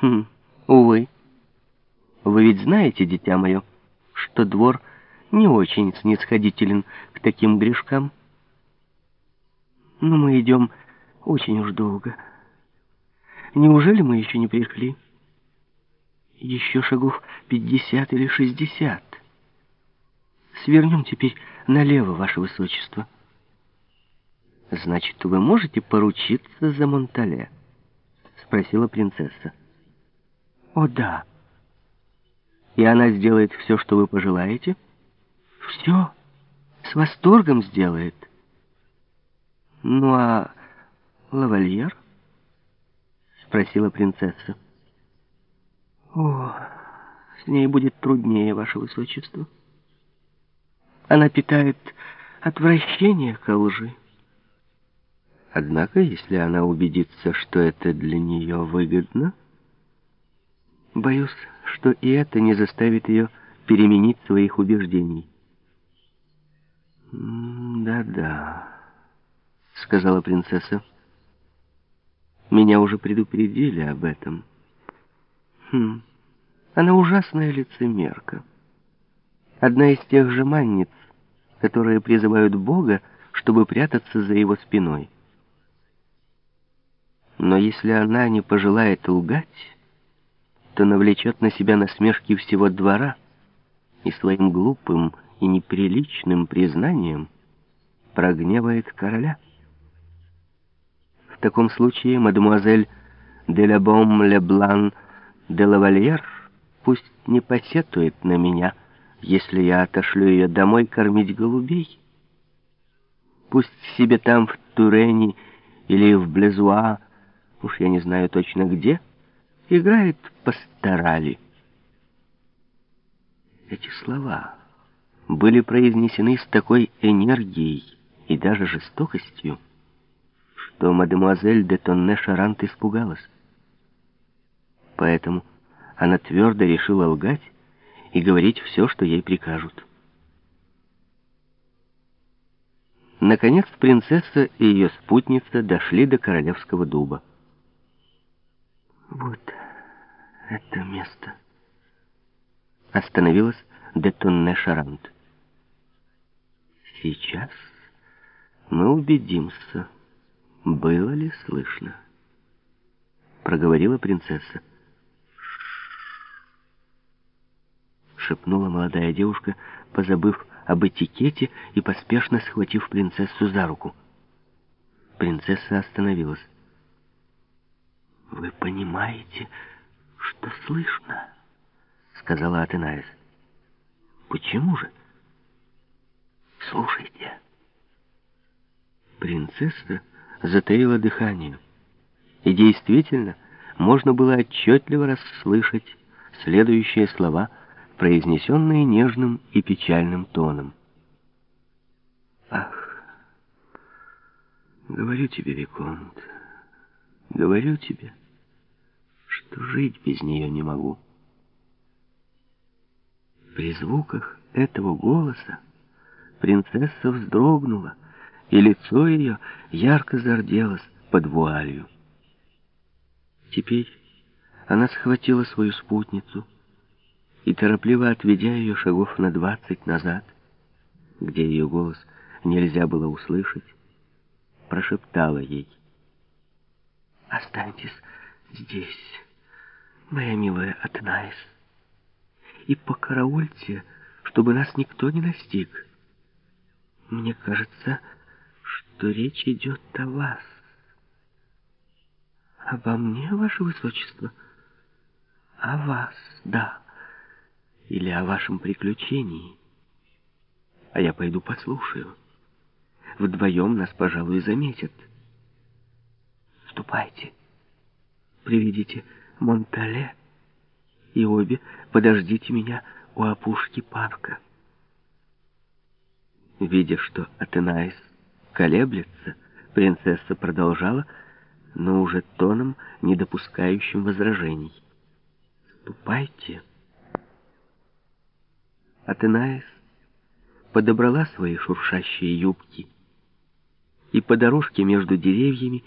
Хм, увы. Вы ведь знаете, дитя мое, что двор не очень снисходителен к таким грешкам. Но мы идем очень уж долго. Неужели мы еще не пришли? Еще шагов пятьдесят или шестьдесят. Свернем теперь налево, ваше высочество. Значит, вы можете поручиться за Монтале? Спросила принцесса. О, да. И она сделает все, что вы пожелаете? Все. С восторгом сделает. Ну, а лавальер? Спросила принцесса. О, с ней будет труднее, ваше высочество. Она питает отвращение к лжи. Однако, если она убедится, что это для нее выгодно, боюсь, что и это не заставит ее переменить своих убеждений. «Да-да», — сказала принцесса. «Меня уже предупредили об этом. Хм, она ужасная лицемерка. Одна из тех же манниц, которые призывают Бога, чтобы прятаться за его спиной». Но если она не пожелает лгать, то навлечет на себя насмешки всего двора и своим глупым и неприличным признанием прогневает короля. В таком случае мадемуазель де Лебом Леблан де Лавальер пусть не посетует на меня, если я отошлю ее домой кормить голубей. Пусть себе там в Турене или в Блезуа уж я не знаю точно где, играет пасторали. Эти слова были произнесены с такой энергией и даже жестокостью, что мадемуазель де Тонне Шарант испугалась. Поэтому она твердо решила лгать и говорить все, что ей прикажут. Наконец принцесса и ее спутница дошли до королевского дуба. Вот это место. Остановилась Детонне Шарант. Сейчас мы убедимся, было ли слышно. Проговорила принцесса. шепнула молодая девушка, позабыв об этикете и поспешно схватив принцессу за руку. Принцесса остановилась. «Вы понимаете, что слышно?» — сказала Атенаис. «Почему же?» «Слушайте». Принцесса затаила дыхание. И действительно, можно было отчетливо расслышать следующие слова, произнесенные нежным и печальным тоном. «Ах, говорю тебе, Виконт, говорю тебе» что жить без нее не могу. При звуках этого голоса принцесса вздрогнула, и лицо ее ярко зарделось под вуалью. Теперь она схватила свою спутницу и, торопливо отведя ее шагов на двадцать назад, где ее голос нельзя было услышать, прошептала ей. «Останьтесь здесь» моя милая Атнаис, и покараульте, чтобы нас никто не настиг. Мне кажется, что речь идет о вас. Обо мне, ваше высочество? О вас, да. Или о вашем приключении. А я пойду послушаю. Вдвоем нас, пожалуй, заметят. Ступайте. Приведите Монтале, и обе подождите меня у опушки парка. Видя, что Атенаис колеблется, принцесса продолжала, но уже тоном, не допускающим возражений. «Ступайте». Атенаис подобрала свои шуршащие юбки, и по дорожке между деревьями